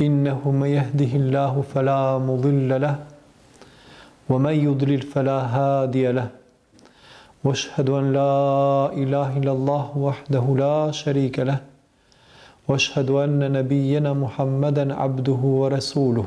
إنه من يهده الله فلا مضل له ومن يضلل فلا هادي له واشهد ان لا اله الا الله وحده لا شريك له واشهد ان نبينا محمدا عبده ورسوله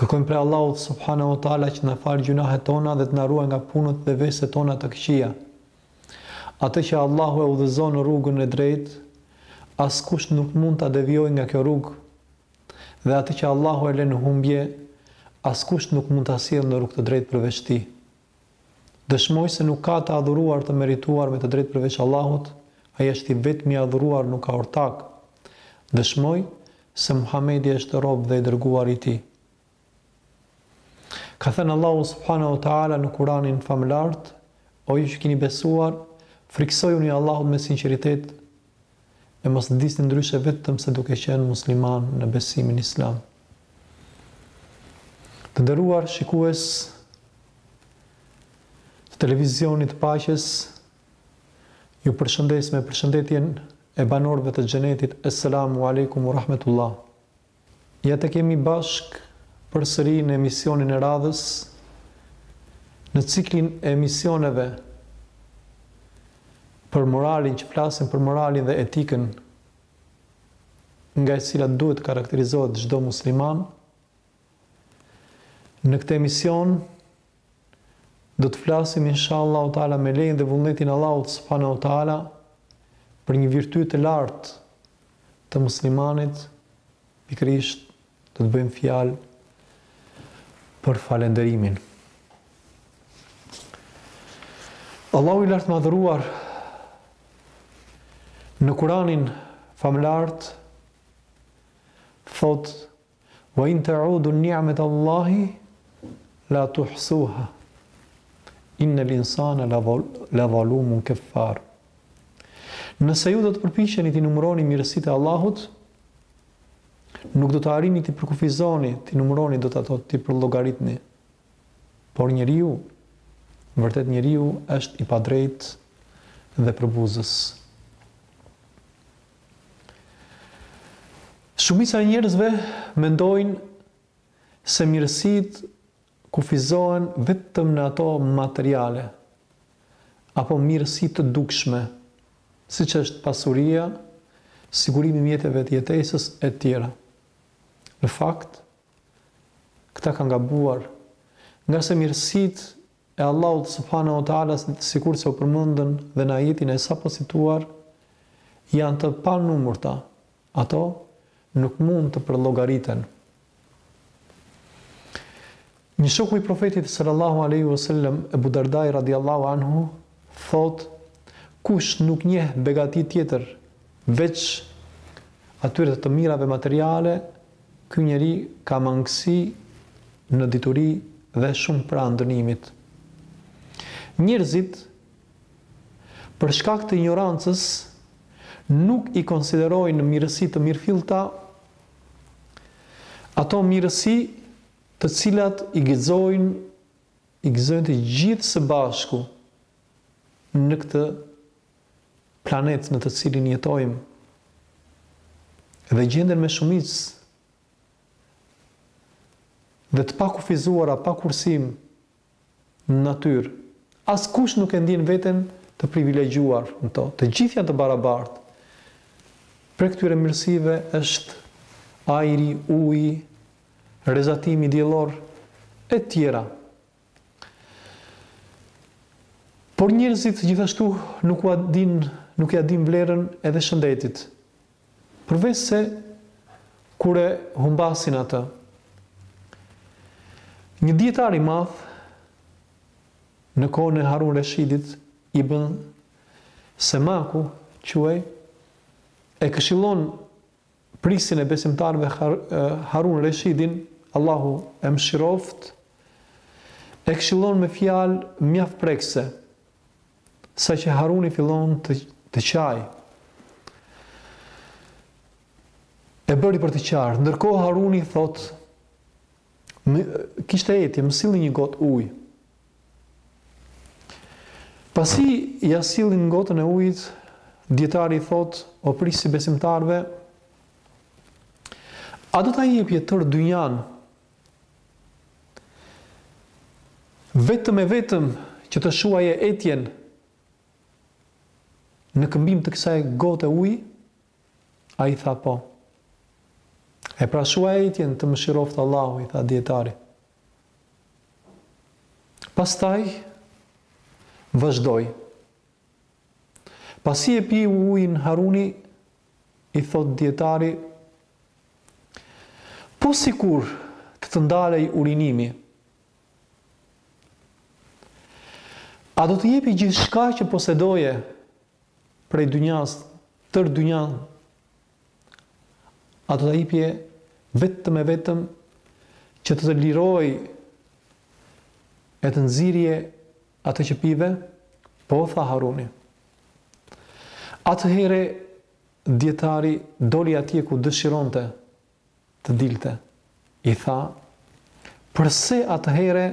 Kërkojmë prej Allahut subhanahu wa taala që të na falë gjunahet tona dhe të na ruaj nga punët dhe veset tona të këqija. Atë që Allahu e udhëzon në rrugën e drejtë, askush nuk mund ta devijojë nga kjo rrugë. Dhe atë që Allahu e lë në humbje, askush nuk mund ta sjellë në rrugë të drejtë përveç tij. Dëshmoj se nuk ka të adhuruar të merituar me të drejtë përveç Allahut, Ai është i vetmi i adhuruar nuk ka ortak. Dëshmoj se Muhamedi është rob dhe i dërguar i Tij. Ka thënë Allahu subhanahu wa taala në Kuranin famëlartë, O ju që kini besuar, frikësojuni Allahut me sinqeritet e mos vdisni ndryshe vetëm se duke qenë musliman në besimin islam. Të nderuar shikues të televizionit të paqes, ju përshëndes me përshëndetjen e banorëve të xhenetit Esselamu alejkum ua rahmetullah. Ja tek jemi bashkë përsëri në emisionin e radhës në ciklin e emisioneve për moralin që flasin për moralin dhe etikën nga e cilat duhet të karakterizohet çdo musliman. Në këtë emision Do të flasim inshallahu Teala me lejen dhe vullnetin e Allahut Subhanehu wa Teala për një virtyt të lartë të muslimanit, pikërisht do të bëjmë fjalë për falënderimin. Allahu i lartmadhëruar në Kuranin famëlartë thotë Wa in ta'uddu ni'mata Allahi la tuhsuha. Inna al-insana la zalumun kaffar. Nëse ju do të përpiqeni t'i numëroni mirësitë e Allahut, nuk do të arrini t'i përkufizoni, t'i numëroni dot ato t'i përllogaritni. Por njeriu, vërtet njeriu është i padrejtë dhe përbuzës. Shumica e njerëzve mendojnë se mirësitë kufizohen vetëm në ato materiale apo mirësi të dukshme, siç është pasuria, sigurimi i mjeteve të jetesës etj. Në fakt, këta kanë gabuar, ngase mirësitë e Allahut subhanehu ue teala sikurse u përmendën dhe në ajetin e sapocituar janë të panumërta, ato nuk mund të përllogariten. Një shoku i Profetit sallallahu alaihi wasallam, Ebu Dardai radiallahu anhu, thotë kush nuk njeh begati tjetër veç atyre të mirave materiale, Ky njeri ka mangësi në dituri dhe shumë pranë dënimit. Njerëzit për shkak të injorancës nuk i konsiderojnë mirësi të mirëfillta ato mirësi të cilat i gëzojnë i gëzojnë të gjithë së bashku në këtë planet në të cilin jetojmë dhe gjenden me shumicë dhe të pakufizuara, pa kursim në natyrë. Askush nuk e ndjen veten të privilegjuar në to. Të gjithë janë të barabartë. Prej këtyre mirësive është ajri, uji, rrezatimi diellor, e tjera. Por njerëzit gjithashtu nuk a dinë, nuk ia dinë vlerën edhe shëndetit. Përveçse kur e humbasin atë. Një dijetar i madh në kohën e Harun Reshidit, Ibën Semaku quhej, e këshillon Prijësin e besimtarëve Harun Reshidin, Allahu e mëshiroftë, e këshillon me fjalë mjaft prekëse, saqë Haruni fillon të të qajë. E bëri për të qarë. Ndërkohë Haruni thotë, kishte etje, më sillni një gotë ujë. Pasi ia sjellin gotën e ujit, dijetari i thotë, O prijës i besimtarëve, a do ta jepje tërë dynjanë vetëm e vetëm që të shuaje etjen në këmbim të kësaj gote uji? Ai tha po. E pra shuaje etjen të mëshiroftë Allahu, i tha dijetari. Pastaj vazhdoi. Pasi e piu ujin Haruni, i thotë dijetari, po sikur të të ndalej urinimi, a do të jepje gjithçka që posedoje prej dynjasë, tërë dynjanë, A do ta jepje vetëm e vetëm që të të lirohej të nxirrje atë që pive? Po, tha Haruni. Atëhere dijetari doli atje ku dëshironte të dilte. I tha, përse atëhere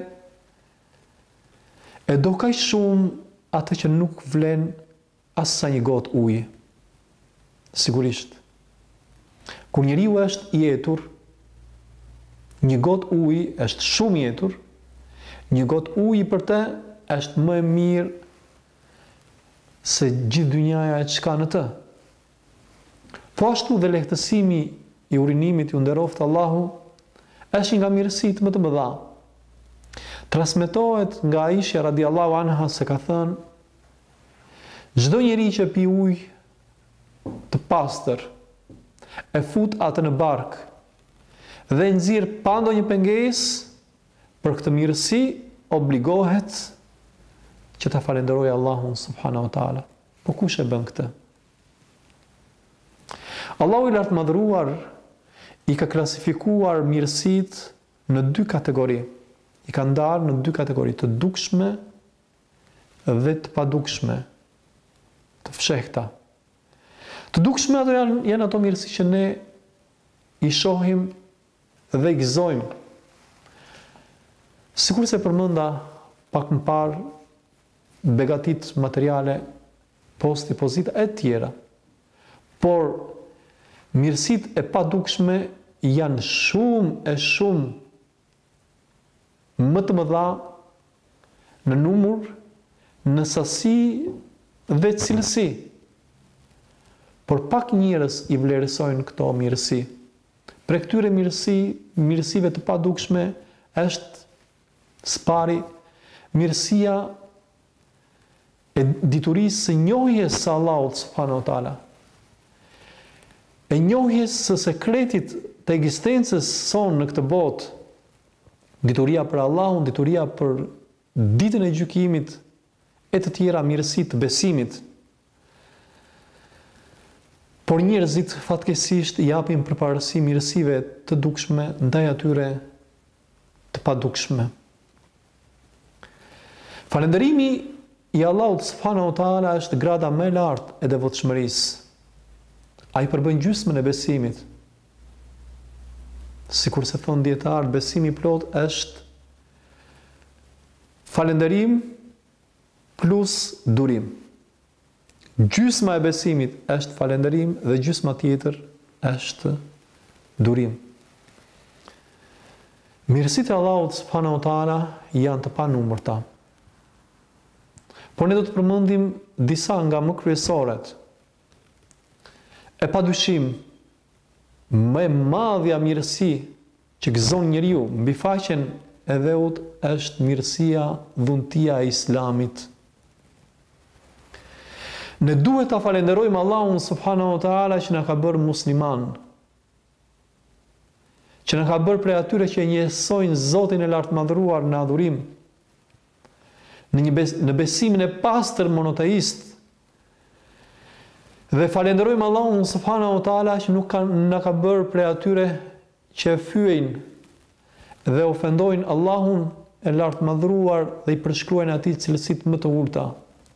e do kaq shumë atë që nuk vlen As sa një gotë ujë. Sigurisht. Kur njeriu është i etur, një gotë ujë është shumë i etur, një gotë ujë për të është më e mirë se gjithë dynjaja e çka në të. Po ashtu dhe lehtësimi i urinimit ju nderoftë Allahu është një nga mirësitë më të mëdha. Transmetohet nga Aisha radiallahu anha se ka thënë, Çdo njeri që pi ujë të pastër, e fut atë në bark dhe e nxjerr pa ndonjë pengesë për këtë mirësi obligohet që ta falënderojë Allahun subhanahu wa taala. Po kush e bën këtë? Allahu i Lartmadhëruar i ka klasifikuar mirësitë në dy kategori, i ka ndarë në dy kategori, të dukshme dhe të padukshme, të fshehta. Të dukshme ato janë, janë ato mirësi që ne i shohim dhe i gëzojmë. Sikurse përmenda pak më parë begatitë materiale Posti, pozita e tjera. Por mirësitë e padukshme janë shumë e shumë më të mëdha në numër, në sasi dhe cilësi. Por pak njerëz i vlerësojnë këto mirësi. Prej këtyre mirësi, mirësive të padukshme është Së pari, mirësia e diturisë së njohjes së Allahut subhanahu wa taala, e njohjes së sekretit të ekzistencës sonë në këtë botë, dituria për Allahun, dituria për ditën e gjykimit e të tjera mirësi të besimit. Por njerëzit fatkeqësisht i japin përparësi mirësive të dukshme ndaj atyre të padukshme. Falënderimi i Allahut subhanahu wa taala është grada më e lartë e devotshmërisë. Ai përbën gjysmën e besimit. Sikurse thonë dijetarët, besimi i plotë është falënderim Plus durim. Gjysma e besimit është falënderim dhe gjysma tjetër është durim. Mirësitë e Allahut subhanahu wa taala janë të panumërta. Por ne do të përmendim disa nga më kryesoret. E pa dyshim, më e madhja mirësi Që gëzon njeriu mbi faqen e dheut është mirësia, dhuntia e Islamit. Ne duhet ta falënderojmë Allahun subhanahu wa taala që na ka bërë musliman. Që na ka bërë prej atyre që e njehsojnë Zotin e Lartmadhëruar në adhurim, në një bes, në besimin e pastër monoteist. Dhe falënderojmë Allahun subhanahu wa taala që nuk ka na ka bërë prej atyre që e fyejnë dhe ofendojnë Allahun e Lartmadhëruar dhe i përshkruajnë Atij cilësitë më të ulëta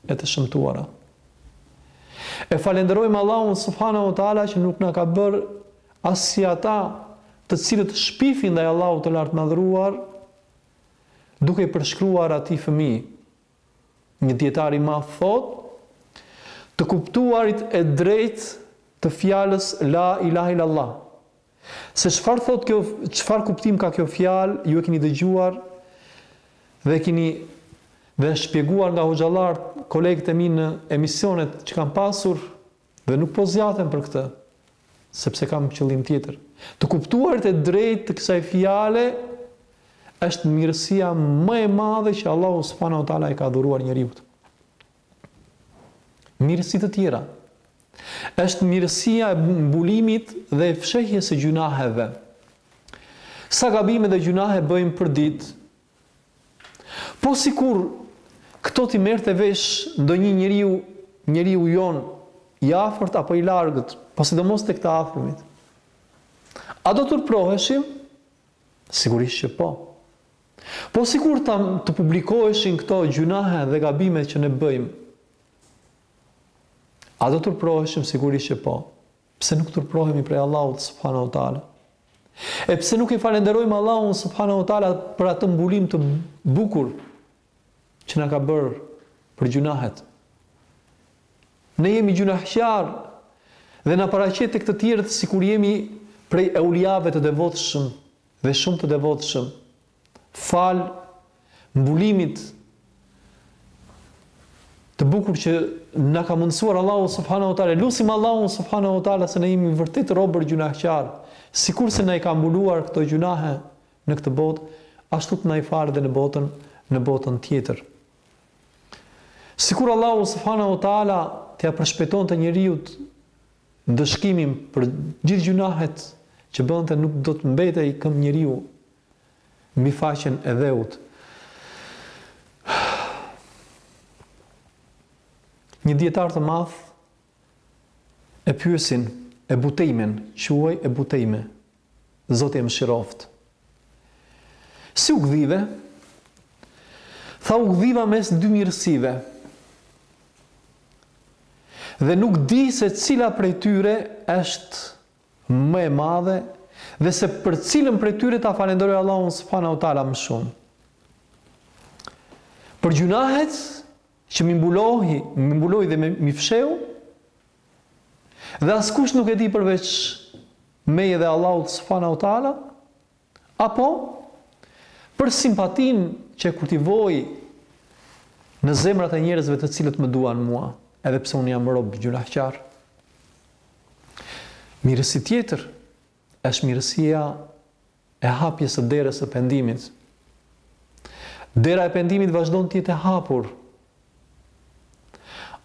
e të shëmtuara. E falënderojmë Allahun subhanahu wa taala që nuk na ka bërë as si ata të cilët shpifin ndaj Allahut të Lartmadhëruar duke i përshkruar Atij fëmijë. Një dietar i madh thotë të kuptuarit e drejtë të fjalës la ilaha illallah Se çfarë thotë kjo, çfarë kuptim ka kjo fjalë, ju e keni dëgjuar dhe keni dhe është shpjeguar nga hoxhallarët, kolegët e mi në emisionet që kanë pasur dhe nuk po zgjatem për këtë, sepse kam qëllim tjetër. Të kuptuarit e drejtë të kësaj fjale është mirësia më e madhe që Allahu subhanahu wa taala i ka dhuruar njeriut. Mirësi të tjera, Është mirësia e mbulimit dhe e fshehjes së gjynaheve. Sa gabime dhe gjynahe bëjmë përditë? Po sikur këto t'i merrte vesh ndonjë njeri, njeriu jonë i afërt apo i largët, po sidomos tek të afërmit. A do turproheshim? Sigurisht që po. Po sikur ta të publikoheshin këto gjynahe dhe gabime që ne bëjmë, a do turpëroheshim sigurisht që po. Pse nuk turpërohemi prej Allahut subhanahu teala? E pse nuk e falënderojmë Allahun subhanahu teala për atë mbulim të bukur që na ka bërë për gjynahet? Ne jemi gjynahqar dhe na paraqet tek të tjerët sikur jemi prej euliave të devotshëm. dhe shumë të devotshëm, falë mbulimit të bukur që na ka mundësuar Allahu subhanahu wa taala. Lusim Allahun subhanahu wa taala se ne jemi vërtet robër gjynahqar, sikurse na i ka mbuluar këto gjynahe në këtë botë, ashtu të na i falë dhe në botën në botën tjetër. Sikur Allahu subhanahu wa taala t'ia përshpejtonte njeriut Ndëshkimin për gjithë gjynahet që bënte nuk do të mbetej këmbë njeriu mbi faqen e dheut. Një dietar të madh e pyesin Ebu Tejmen, quhej Ebu Tejme, Zoti e mëshiroftë. Si u gdhive? Tha u gdhiva mes dy mirësive. Dhe nuk di se cila prej tyre është më e madhe dhe se për cilën prej tyre ta falenderoj Allahun subhanahu wa taala më shumë. Për gjunahet që m'i mbulo, m'i mbuloi dhe m'i fshehu, Dhe askush nuk e di përveç meje dhe Allahut subhanahu teala, apo për simpatinë që e kultivoi në zemrat e njerëzve të cilët më duan mua, edhe pse unë jam rob gjynahqar. Mirësi tjetër Është mirësia e hapjes së derës së pendimit. Dera e pendimit vazhdon të jetë e hapur.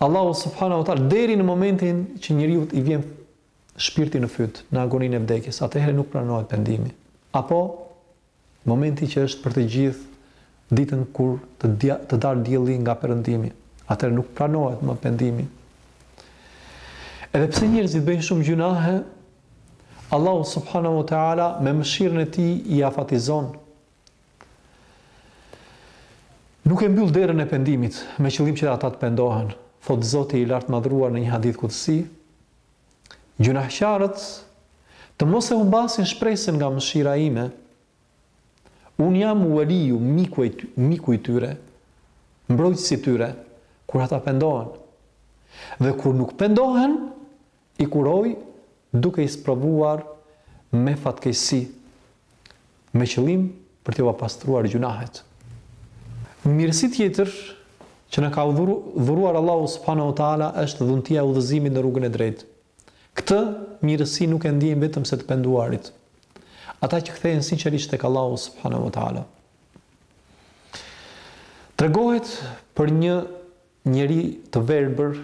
Allahu subhanahu wa taala deri në momentin që njeriut i vjen shpirti në fyt, në agoninë e vdekjes, atëherë nuk pranohet pendimi. Apo Momenti që është për të gjithë ditën kur të dia, të dalë dielli nga perëndimi. Atëherë nuk pranohet më pendimi. Edhe pse njerëzit bëjnë shumë gjynahe, Allahu subhanahu wa taala me mëshirën e tij i afatizon. Nuk e mbyll derën e pendimit me qëllim që ata të pendohen. Thotë Zoti i lartmadhëruar në një hadith kudsi, Gjynahqarët të mos e humbasin shpresën nga mëshira ime. Unë jam Ueliu, miku, miku i tyre, mbrojtësi i tyre, kur ata pendohen. Dhe kur nuk pendohen, i kuroj duke i sprovuar me fatkeqësi. me qëllim për t'ua pastruar gjynahet. Mirësi tjetër që na ka dhuruar Allahu subhanahu wa taala është dhuntia e udhëzimit në rrugën e drejtë. Këtë mirësi nuk e ndjejnë vetëm se të penduarit, ata që kthehen sinqerisht tek Allahu subhanahu wa taala. Tregohet për një njeri të verbër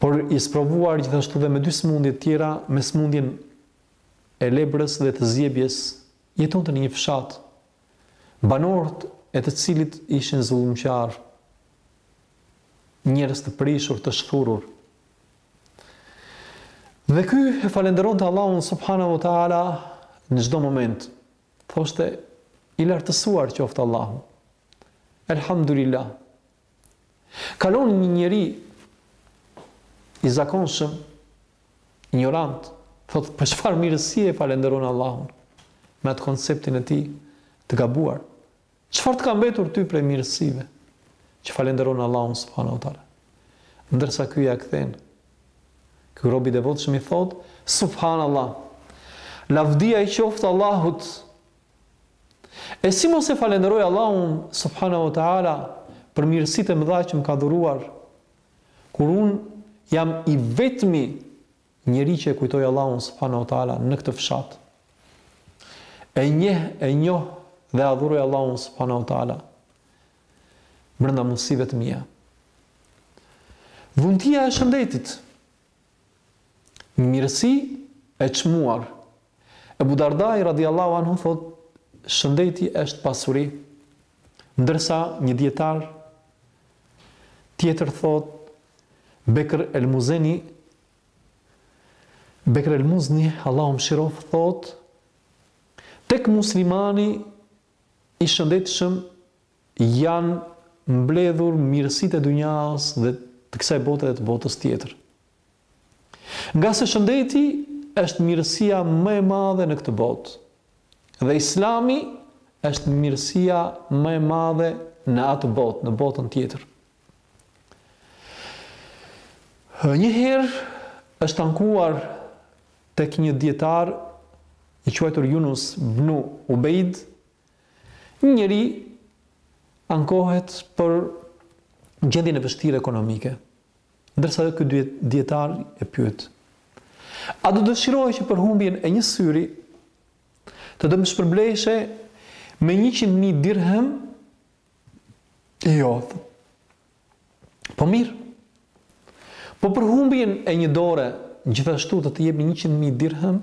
por i sprovuar gjithashtu dhe me dy sëmundje të tjera, me sëmundjen e lebrës dhe të zgjebes. Jetonte në një fshat, banorët e të cilit ishin zullumqarë, njerëz të prishur, të shthurur. Dhe ky e falënderonte Allahun subhanahu wa taala në çdo moment. Thoshte i lartësuar qoftë Allahu. Elhamdulillah. Kalon një njeri i zakonshëm, injorant, thotë për çfarë mirësie e falënderon Allahun me atë konceptin e tij të gabuar. Çfarë të ka mbetur ty prej mirësive që falënderon Allahun subhanahu wa taala? Ndërsa ky ia kthen. Ky robi i devotshëm i thotë subhanallah. Lavdia i qoftë Allahut E si mos e falënderoj Allahun subhanahu wa taala për mirësitë e mëdha që më ka dhuruar, kur unë jam i vetmi njeri që e kujtoj Allahun subhanahu wa taala në këtë fshat. E njeh, e njoh dhe adhuroj Allahun subhanahu wa taala brenda mundësive të mia. Dhuntia e shëndetit, mirësi e çmuar Ebu Dardai radijallahu anhu thotë, Shëndeti është pasuri, ndërsa një dijetar tjetër thotë, Bekr el Muzeni, Bekr el Muzni, Allahu e mëshiroftë, thotë, tek muslimani i shëndetshëm janë mbledhur mirësitë e dunjas dhe të kësaj bote dhe të botës tjetër. Ngase shëndeti është mirësia më e madhe në këtë botë dhe Islami është mirësia më e madhe në atë botë, në botën tjetër. Një herë është ankuar tek një dijetar i quajtur Junus ibn Ubejd Një njeri ankohet për gjendjen e vështirë ekonomike, ndërsa dhe ky dijetar e pyet, A do dëshiroje që për humbjen e një syri të dëmshpërbleshe me njëqind mijë dirhem? Jo. Po mirë. Po për humbjen e një dore, gjithashtu të të jepnim njëqind mijë dirhem?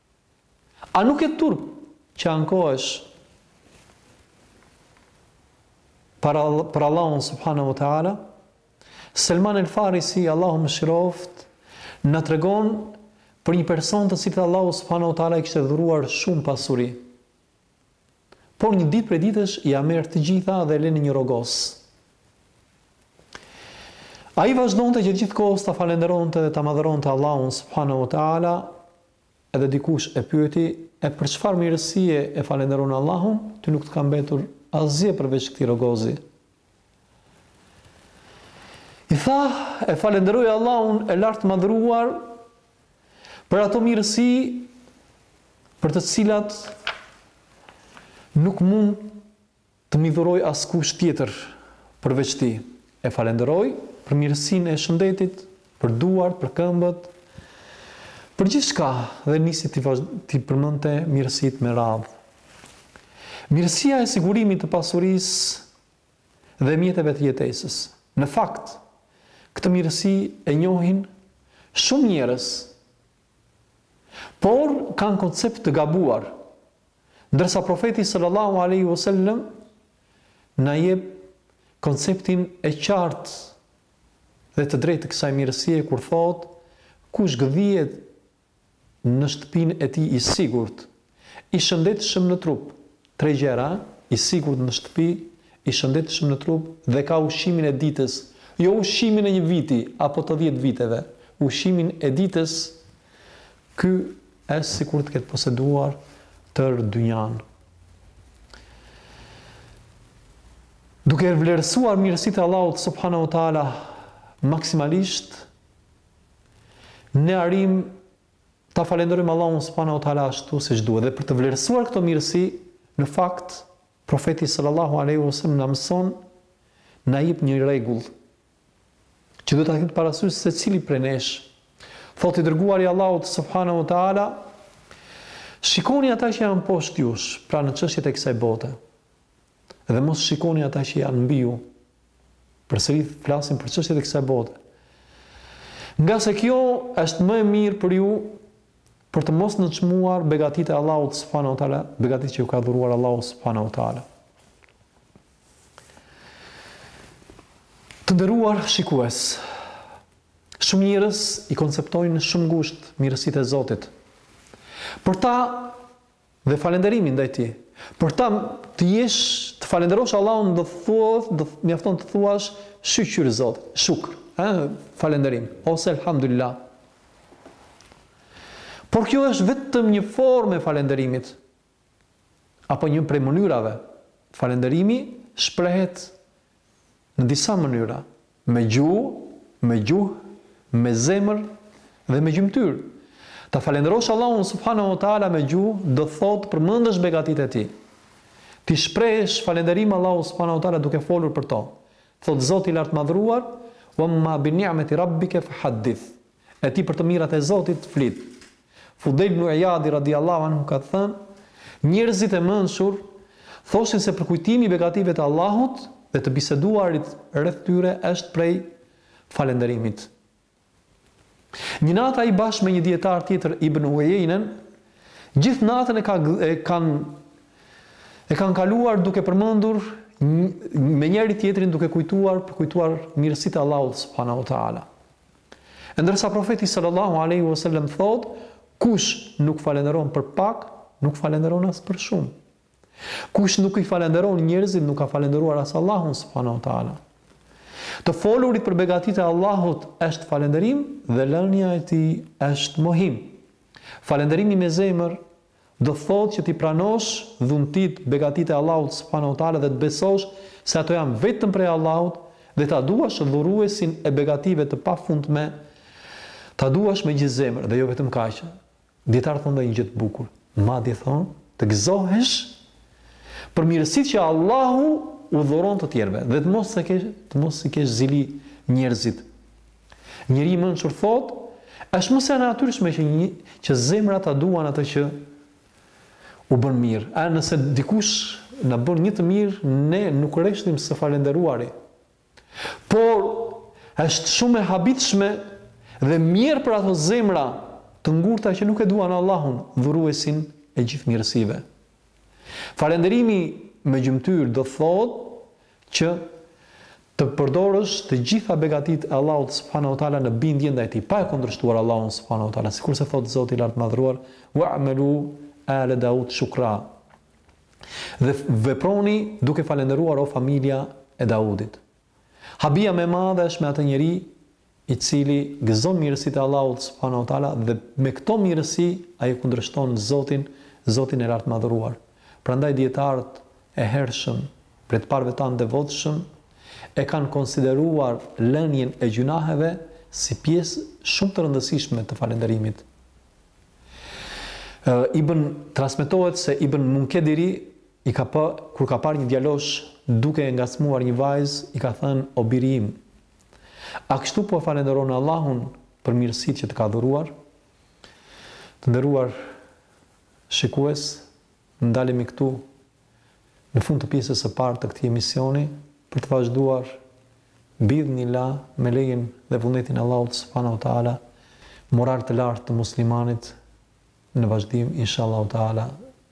A nuk ke turp që ankohesh për Allahun subhanahu wa taala? Selman el Farisi, Allahu e mëshiroftë, na tregon për një person të cilit Allahu subhanahu wa taala i kishte dhuruar shumë pasuri. Por një ditë prej ditësh ia merr të gjitha dhe e lë në një rrogoz. Ai vazhdonte gjatë gjithë kohës ta falënderonte dhe ta madhëronte Allahun subhanahu wa taala, edhe dikush e pyeti, e për çfarë mirësie e falënderon Allahun, ty nuk të ka mbetur asgjë përveç këtij rrogozi. I tha, e falënderoj Allahun e Lartmadhëruar për ato mirësi për të cilat nuk mund të m'i dhurojë askush tjetër përveç tij. E falënderoj për mirësinë e shëndetit, Për duart, për këmbët, për gjithçka, dhe nisi t'i përmendte mirësitë me radhë. Mirësia e sigurimit të pasurisë dhe mjeteve të jetesës. Në fakt, këtë mirësi e njohin shumë njerëz, por kanë koncept të gabuar. Ndërsa profeti sallallahu alaihi wasallam na jep konceptin e qartë dhe të drejtë të kësaj mirësie kur thotë, Kush gdhihet në shtëpinë e tij i sigurt, i shëndetshëm në trup, tre gjëra, i sigurt në shtëpi, i shëndetshëm në trup dhe ka ushqimin e ditës, jo ushqimin e një viti apo të dhjetë viteve, ushqimin e ditës, ky është sikur të ketë poseduar tërë dynjanë. Duke vlerësuar mirësitë e Allahut subhanahu wa taala maksimalisht, ne arrijmë ta falënderojmë Allahun subhanahu wa taala ashtu siç duhet. Dhe për të vlerësuar këto mirësi, në fakt profeti sallallahu alaihi wasallam na mëson na jep një rregull që duhet ta ketë parasysh secili prej nesh. Thotë i dërguari i Allahut subhanahu wa taala, shikoni ata që janë poshtë jush, pra në çështjet e kësaj bote. Dhe mos shikoni ata që janë mbi ju. Përsëri flasim për çështjet e kësaj bote. Ngase kjo është më e mirë për ju për të mos nënçmuar begatitë e Allahut subhanahu wa taala, begatitë që ju ka dhuruar Allahu subhanahu wa taala. Të nderuar shikues, shumë njerëz i konceptojnë shumë ngushtë mirësitë e Zotit. Për ta Dhe falënderimin ndaj Tij. Për ta të jesh, të falënderosh Allahun do, do, mjafton të thuash shyqyr Zot, shukr, ë falënderim ose elhamdulillah. Por kjo është vetëm një formë e falënderimit apo një prej mënyrave. Falënderimi shprehet në disa mënyra. Me gjuhë, me gjuhë, me zemër dhe me gjymtyrë. Ta falënderosh Allahun subhanahu wa ta'ala me gjuhë do thotë të përmendësh begatitë e Tij. T'i shprehësh falënderim Allahut subhanahu wa ta'ala duke folur për to. Thotë Zoti i Lartmadhëruar, Wamma bini'meti rabbike fahaddith. E ti për të mirat e Zotit flit. Fudejl ibn Ijadi radijallahu anhu ka thënë, Njerëzit e mençur thoshin se përkujtimi i begative të Allahut dhe të biseduarit rreth tyre është prej falënderimit. Një natë ai bashkë me një dijetar tjetër Ibn Ujejnen, gjithë natën e ka e kanë e kanë kaluar duke përmendur me njëri tjetrin duke kujtuar, përkujtuar mirësitë e Allahut subhanahu wa taala. E ndërsa Profeti sallallahu alejhi ve sellem thotë, kush nuk falenderon për pak, nuk falenderon as për shumë. Kush nuk i falenderon njerëzit, nuk ka falenderuar as Allahun subhanahu wa taala. Të folurit për begatitë e Allahut është falenderim dhe lënia e tij është mohim. Falenderimi me zemër Do thotë që t'i pranosh dhuntitë, begatitë e Allahut subhanehu teala dhe të besosh se ato janë vetëm prej Allahut dhe ta duash dhuruesin e begative të pafundme, ta duash me gjithë zemër dhe jo vetëm kaq. Dijetarët thonë dhe një gjë të bukur, madje thonë të gëzohesh për mirësitë që Allahu u dhuron të tjerëve dhe të mos të kesh të mos i kesh zili njerëzit Njeri i mençur thotë, Është më se e natyrshme që një që zemrat ta duan atë që u bën mirë. A nëse dikush na bën një të mirë, ne nuk reshtim së falënderuari. Por është shumë e habitshme dhe mjerë për ato zemra të ngurta që nuk e duan Allahun, dhuruesin e gjithë mirësive. Falënderimi me gjymtyrë do thotë që të përdorësh të gjitha begatitë e Allahut subhanahu wa taala në bindje ndaj tij, pa e kundërshtuar Allahun subhanahu wa taala, sikurse thotë Zoti i Lartmadhëruar, "Wa'malu ala Daud shukra" Dhe veproni duke falënderuar o familja e Daudit. Habia më e madhe është me atë njeri i cili gëzon mirësitë e Allahut subhanahu wa ta'ala dhe me këto mirësi ai e kundërshton Zotin, Zotin e Lartmadhëruar. Prandaj dijetarët e hershëm prej të parëve tanë të devotshëm e kanë konsideruar lënien e gjynaheve si pjesë shumë të rëndësishme të falënderimit. Ibn transmetohet se Ibn Munkediri i ka pa, kur ka parë një djalosh duke e ngacmuar një vajzë, i ka thënë, O biri im, A kështu po e falënderon Allahun për mirësitë që të ka dhuruar? Të nderuar shikues, ndalemi këtu në fund të pjesës së parë të këtij emisioni për të vazhduar bi idhnilah me lejen dhe vullnetin e Allahut subhanahu wa taala moralin e lartë të muslimanit në vazhdim inshallah taala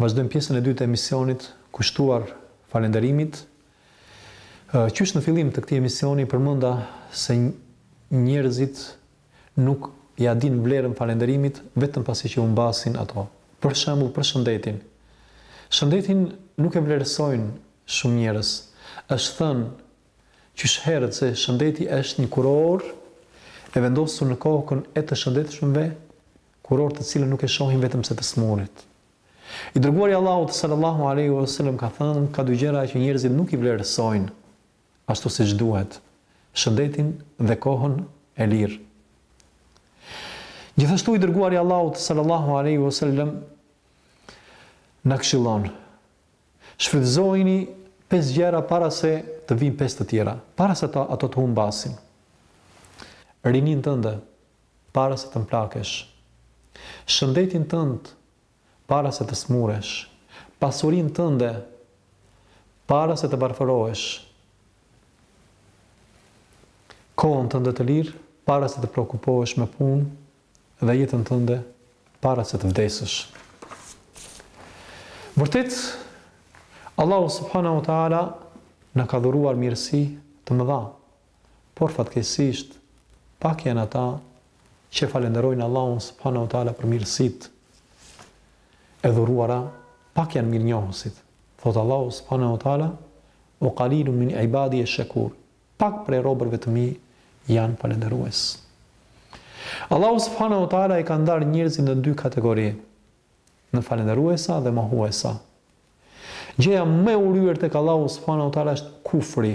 Vazhdojmë pjesën e dytë të emisionit, kushtuar falënderimit. Qysh në fillim të këtij emisioni përmenda se njerëzit nuk ia dinë vlerën falënderimit vetëm pasi që humbasin ato. Për shembull për shëndetin. Shëndetin nuk e vlerësojnë shumë njerëz. Është thënë qysh herët se shëndeti është një kurorë e vendosur në kokën e të shëndetshmëve Kurorë të cilën nuk e shohin vetëm se të smurit. I Dërguari i Allahut, sallallahu alejhi ue selem, ka thënë, Ka dy gjëra që njerëzit nuk i vlerësojnë ashtu siç duhet, shëndetin dhe kohën e lirë. Gjithashtu i Dërguari i Allahut, sallallahu alejhi ue selem, na këshillon, Shfrytëzojini pesë gjëra para se të vijnë pesë të tjera, para se ato të humbasin. Rininë tënde, Para se të mplakesh. Shëndetin tënd para se të smuresh. Pasurinë tënde para se të varfërohesh. Kohën tënde të lirë para se të preokupohesh me punë dhe jetën tënde para se të vdesësh. Vërtet, Allahu subhanahu wa taala na ka dhuruar mirësi të mëdha. Por fatkeqësisht, pak janë ata që falënderojnë Allahun subhanahu wa taala për mirësitë e dhuruara, pak janë mirënjohësit. Thotë Allahu subhanahu wa taala: "Wa qalilun min ibadi ash-shakur." Pak prej robërve të mi janë falënderues. Allahu subhanahu wa taala i ka ndarë njerëzit në dy kategori, në falënderuesa dhe mohuesa. Gjëja më e urryer tek Allahu subhanahu wa taala është kufri,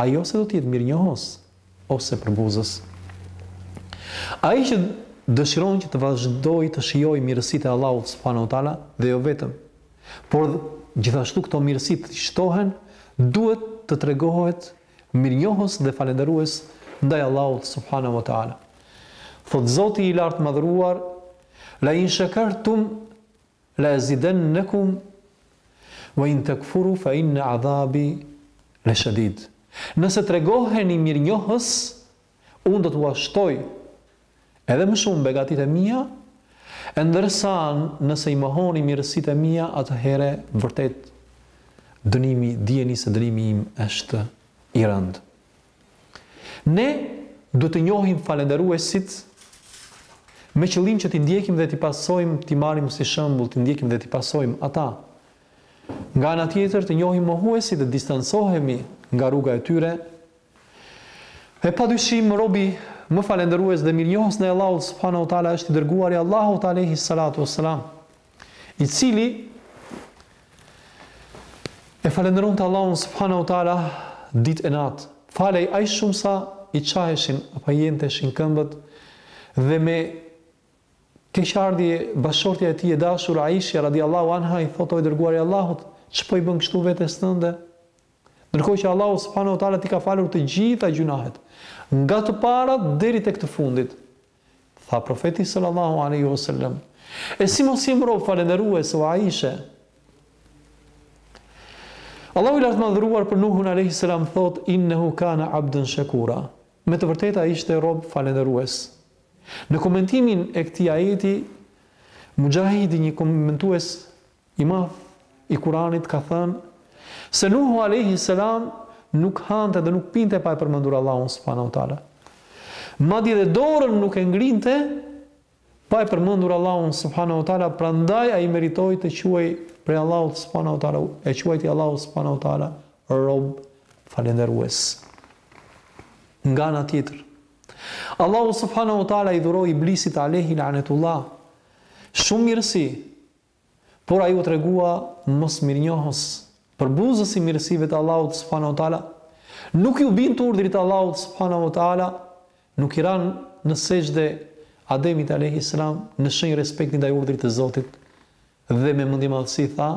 Ai ose do të jetë mirënjohës, ose përbuzës. Ai që dëshiron që të vazhdojë të shijojë mirësitë e Allahut subhanahu wa ta'ala dhe jo vetëm, por gjithashtu këto mirësi t'i shtohen, duhet të tregohet mirënjohës dhe falënderues ndaj Allahut subhanahu wa ta'ala. Thotë Zoti i Lartëmadhëruar, La in shakartum La azidannakum wa in takfuru fa inna adhabi la shadid. Nëse tregoheni mirënjohës, unë do t'ua shtoj edhe më shumë begatitë e mia, e ndërsa nëse i mohoni mirësitë e mia, atëherë vërtet dënimi, dijeni se dënimi im është i rëndë. Ne duhet të njohim falënderuesit me qëllim që t'i ndjekim dhe t'i pasojmë, t'i marrim si shembull, t'i ndjekim dhe t'i pasojmë ata. Nga ana tjetër, të njohim mohuesit dhe distancohemi nga rruga e tyre. E pa dyshim, robi më falënderues dhe mirënjohës ndaj Allahut subhanahu wa taala është i Dërguari i Allahut alaihi salatu wassalam. i cili e falenderonte Allahun subhanahu wa taala ditë e natë, falej aq shumë sa i çaheshin apo i enteshin këmbët dhe me keqardhje bashkëshortja e tij e dashur Aisha radiallahu anha i thotë o i dërguar i Allahut, ç'po i bën kështu vetes tënde? Ndërkohë që Allahu subhanahu wa taala t'i ka falur të gjitha gjynahet, nga të parat deri tek të fundit. Tha Profeti sallallahu alejhi ve sellem, E si mos jem rob falënderues o Aishe? Allahu i Lartmadhëruar për Nuhun alejhi selam thotë, Innehu kana abdan shakura. Me të vërtetë ai ishte rob falënderues. Në komentimin e këtij ajeti, Muxhahidi, një komentues i madh i Kuranit ka thënë se Nuhu alejhi selam nuk hante dhe nuk pinte pa e përmendur Allahun subhanahu teala. Madje dhe dorën nuk e ngrinte pa e përmendur Allahun subhanahu teala, prandaj ai meritoi të quhej prej Allahut subhanahu teala, e quajti Allahu subhanahu teala rob falënderues. Nga ana tjetër, Allahu subhanahu teala i dhuroi iblisit alejhi lanetullah shumë mirësi Por ai u tregua mosmirënjohës, përbuzës i mirësive të Allahut subhanahu wa ta'ala, nuk iu bind urdhrit të Allahut subhanahu wa ta'ala, nuk i ra në sexhde Ademit alejhi selam në shenjë respekti ndaj urdhrit të Zotit dhe me mendjemadhësi tha,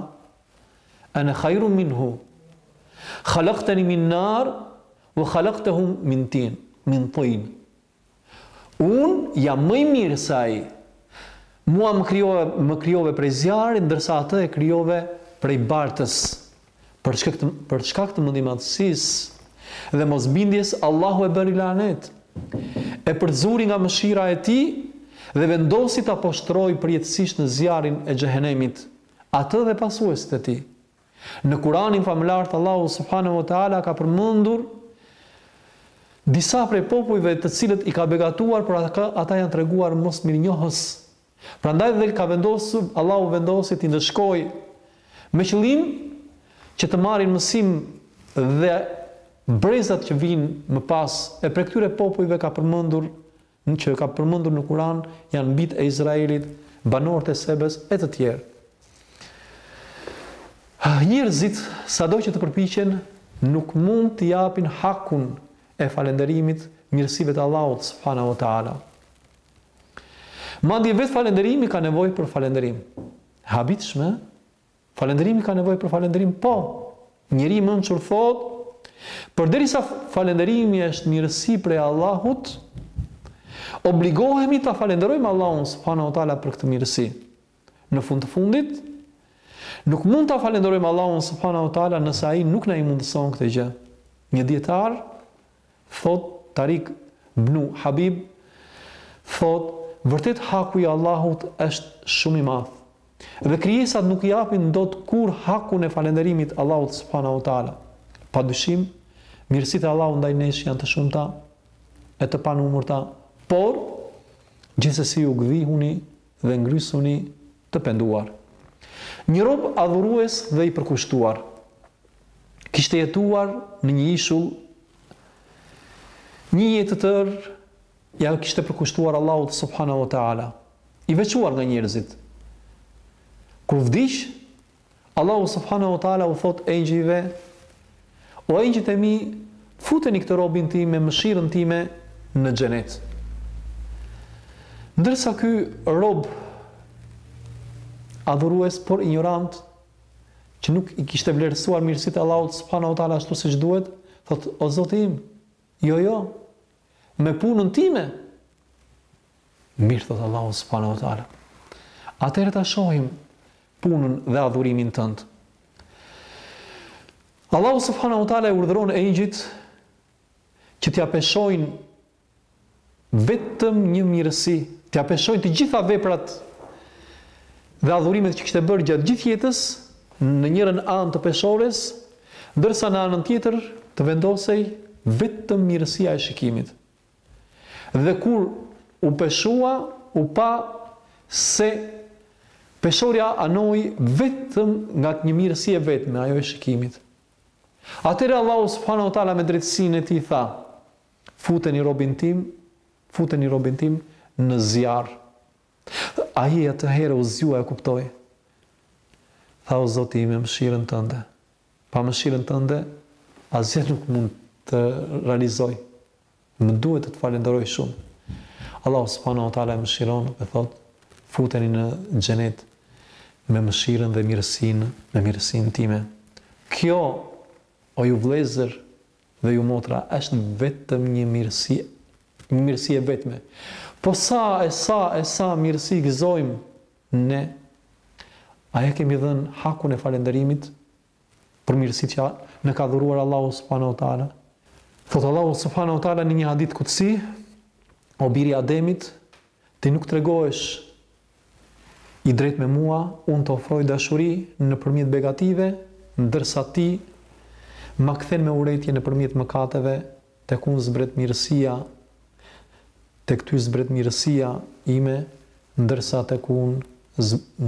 Ana khayrun minhu, khalaqtani min nar, wa khalaqtahu min tin. Unë jam më i mirë se ai. Mua më krijove prej zjarri, ndërsa atë e krijove prej baltës. Për shkak të mendjemadhësisë dhe mosbindjes, Allahu e bëri lanet. E përzuri nga mëshira e Tij dhe vendosi ta poshtrojë përjetësisht në zjarrin e Xhehenemit, atë dhe pasuesit e tij. Në Kuranin famëlartë Allahu subhanehu ve teala ka përmendur disa prej popujve të cilët i ka begatuar por ata janë treguar mosmirënjohës. Prandaj dhe ka vendosur Allahu vendosi t'i ndëshkojë me qëllim që të marrin mësim dhe brezat që vijnë më pas e prej këtyre popujve ka përmendur që ka përmendur në Kuran janë bijtë e Izraelit, banorët e Sebes e të tjerë. Njerëzit, sado që të përpiqen, nuk mund të japin hakun e falënderimit mirësive të Allahut subhanahu wa taala. Madje vetë falënderimi ka nevojë për falënderim. Habitshme Falënderimi ka nevojë për falënderim? Po! Njeri i mençur thotë, Përderisa falënderimi është mirësi prej Allahut, obligohemi ta falënderojmë Allahun subhanahu wa taala për këtë mirësi. Në fund të fundit, nuk mund ta falënderojmë Allahun subhanahu wa taala nëse ai nuk na i mundëson këtë gjë. Një dietar thotë Tariq bnu Habib, thotë, Vërtet haku i Allahut është shumë i madh. Dhe krijesat nuk i japin dot kurrë hakun e falënderimit Allahut subhanahu wa taala. Padyshim, mirësitë e Allahut ndaj nesh janë të shumta e të panumërta, por gjithsesi u gdhihuni dhe ngrysuni të penduar. Një rob adhurues dhe i përkushtuar, kishte jetuar në një ishull një jetë të tërë ja kishte përkushtuar Allahut subhanahu wa taala, i veçuar nga njerëzit. Kur vdiq, Allahu subhanahu wa taala u thotë engjëjve, O engjëjt e mi, futeni këtë robin tim me mëshirën time në xhenet. Ndërsa ky rob adhurues por injorant që nuk i kishte vlerësuar mirësitë e Allahut subhanahu wa taala ashtu siç duhet, thotë o Zoti im, jo jo, me punën time Mirë thotë Allahu subhanahu wa taala. Atëherë ta shohim punën dhe adhurimin tënd. Allahu subhanahu wa taala urdhëron engjëjt që t'ia peshojnë vetëm një mirësi, t'ia peshojnë të gjitha veprat dhe adhurimet që kishte bërë gjatë gjithë jetës në njërën anë të peshores, ndërsa në anën tjetër të vendosej vetëm mirësia e shikimit. Dhe kur u peshua, u pa se peshorja anoi vetëm nga një mirësi e vetme, ajo e shikimit. Atëherë Allahu subhanahu wa taala me drejtësinë e tij tha: Futeni robin tim, futeni robin tim në zjarr. Ai atëherë u zgjua e kuptoi. Tha o Zoti im, mëshirën tënde. Pa mëshirën tënde asgjë nuk mund të realizoj. Më duhet të të falënderoj shumë. Allahu subhanahu wa taala e mëshiron dhe thotë, Futeni në xhenet me mëshirën dhe mirësinë, me mirësinë time. Kjo, o ju vëllezër dhe ju motra, është vetëm një mirësi, një mirësi e vetme. Po sa e sa e sa mirësi gëzojmë Ne, a ja kemi dhënë hakun e falënderimit për mirësitë që na ka dhuruar Allahu subhanahu wa taala? Thotë Allahu subhanahu wa taala në një hadith kudsi, o biri i Ademit, ti nuk tregohesh i drejtë me mua, unë të ofroj dashuri nëpërmjet begative, ndërsa ti ma këthen me urrejtje nëpërmjet mëkateve, Tek unë zbret mirësia, tek ty zbret mirësia ime, ndërsa tek unë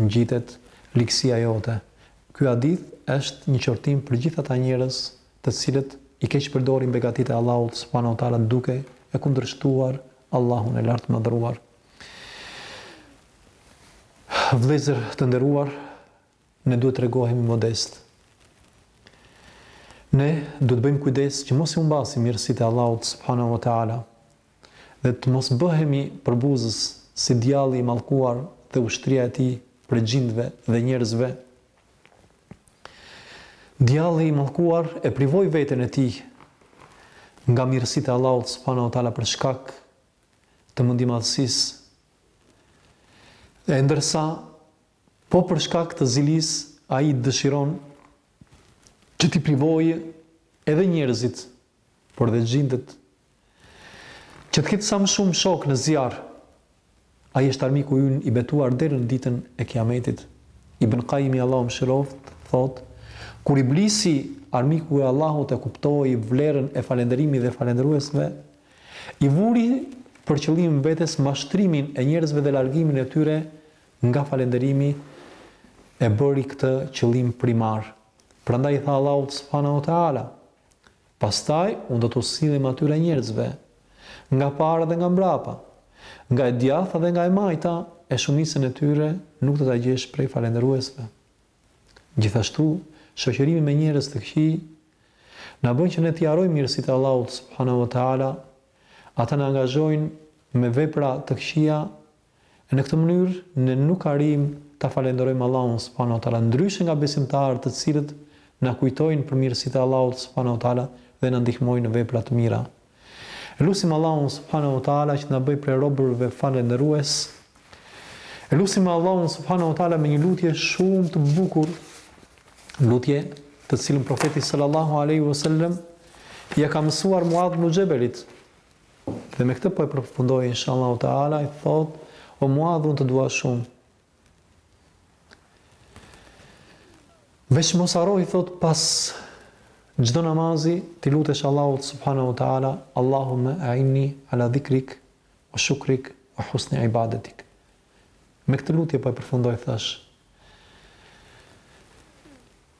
ngjitet ligësia jote. Ky hadith është një qortim për gjithë ata njerëz të cilët i keqpërdorin begatitë e Allahut subhanahu wa ta'ala duke e kundërshtuar Allahun e Lartmadhëruar. Vëllezër të nderuar! ne duhet të tregohemi modestë. Ne duhet të bëjmë kujdes që mos i humbasim mirësitë e Allahut subhanahu wa taala dhe të mos bëhemi përbuzës si djalli i mallkuar dhe ushtria e tij prej xhindëve dhe njerëzve. Djalli i mallkuar e privoi veten e tij nga mirësitë e Allahut subhanahu wa taala për shkak të mendjemadhësisë. E ndërsa Po për shkak të zilisë ai dëshiron që t'i privojë edhe njerëzit, por dhe xhindët. Që të ketë sa më shumë shokë në zjarr. Ai është armiku ynë i betuar deri në Ditën e Kijametit. Ibn Kajimi Allahu e mëshiroftë thotë, Kur Iblisi, armiku i Allahut e kuptoi vlerën e falënderimit dhe falënderuesve, i vuri për qëllim vetes mashtrimin e njerëzve dhe largimin e tyre Nga falënderimi e bëri këtë qëllim primar. Prandaj i tha Allahut subhanahu wa ta'ala, Pastaj unë do t'u sillem atyre njerëzve, nga para dhe nga mbrapa, nga e djatha dhe nga e majta, e shumicën e tyre nuk do ta gjesh prej falënderuesve. Gjithashtu, shoqërimi me njerëz të këqij na bën që ne t'i harrojmë mirësitë e Allahut subhanahu wa ta'ala, ata na angazhojnë me vepra të këqija E në këtë mënyrë ne nuk arrijmë ta falënderojmë Allahun subhanahu wa ta'ala, ndryshe nga besimtarët të cilët na kujtojnë për mirësitë e Allahut subhanahu wa ta'ala dhe na ndihmojnë në vepra të mira. Lusim Allahun subhanahu wa ta'ala që na bëjë prej robërve falënderues. Lusim Allahun subhanahu wa ta'ala me një lutje shumë të bukur, lutje të cilën profeti sallallahu alaihi wasallam ia ka mësuar Muadh ibn Xhebelit, Dhe me këtë po e përfundoj inshallahu teala i thot o Muadh unë të dua shumë. Veç mos harro i thot pas çdo namazi t'i lutesh Allahut subhanahu teala Allahumma a'inni ala dhikrik wa shukrik wa husni ibadatik. Me këtë lutje po e përfundoj thash.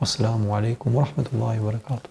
والسلام عليكم ورحمة الله وبركاته